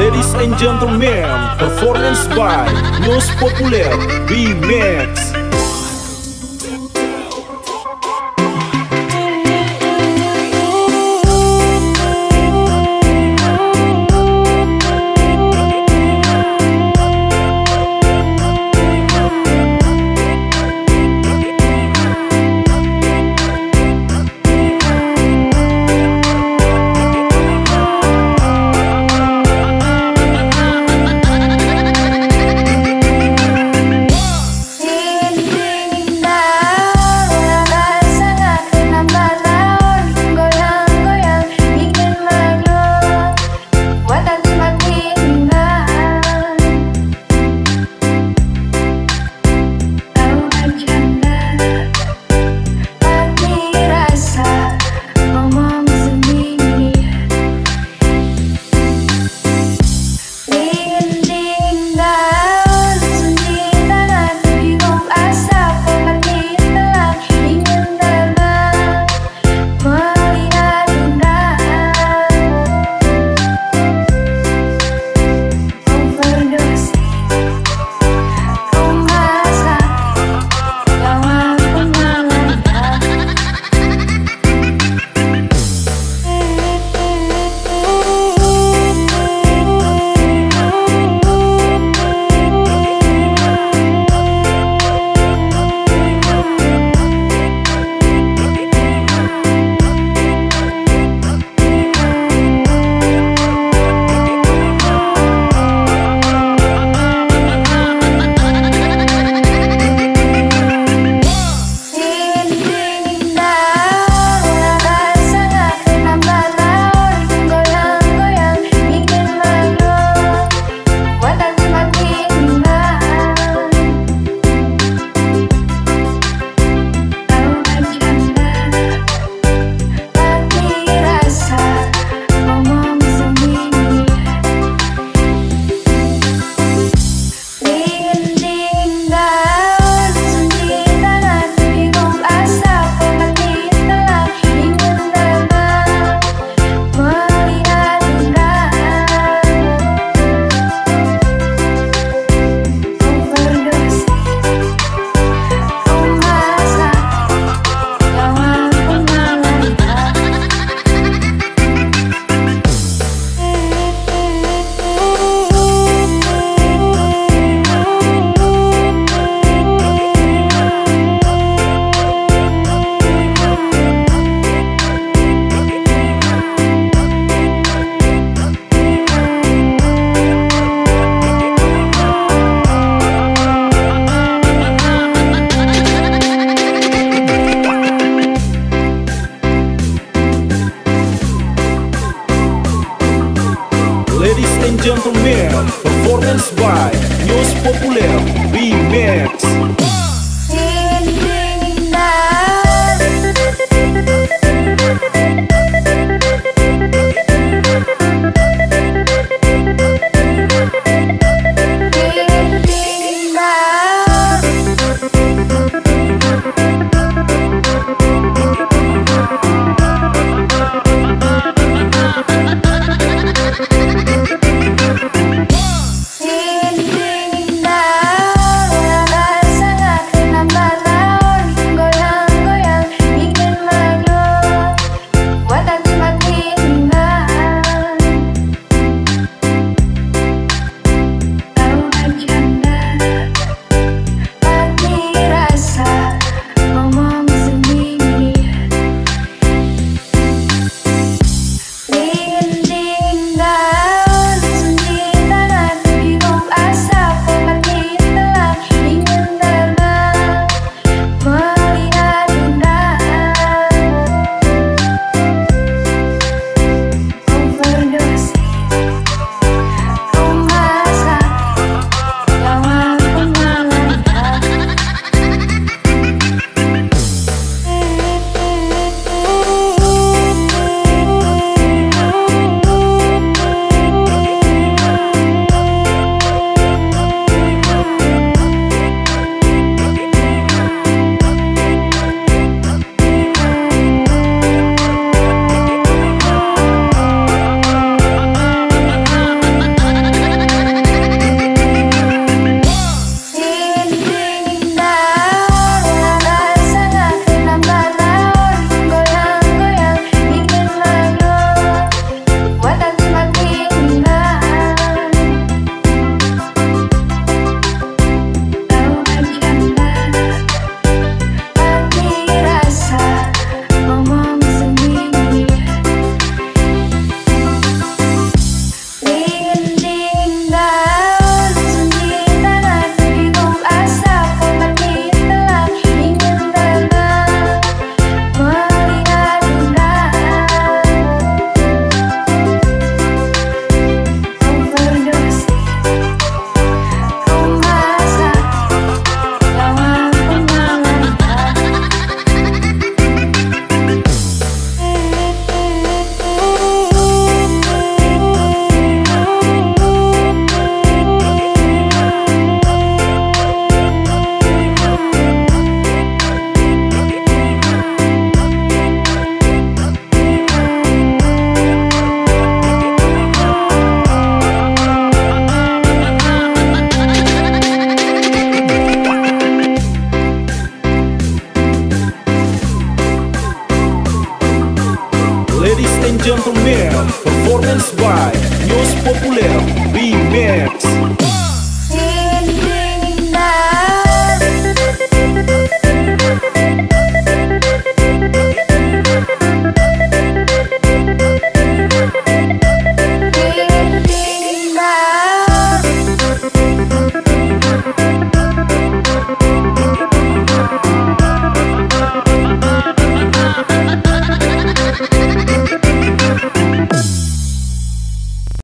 Ladies and gentlemen, performance by News Populer Remix.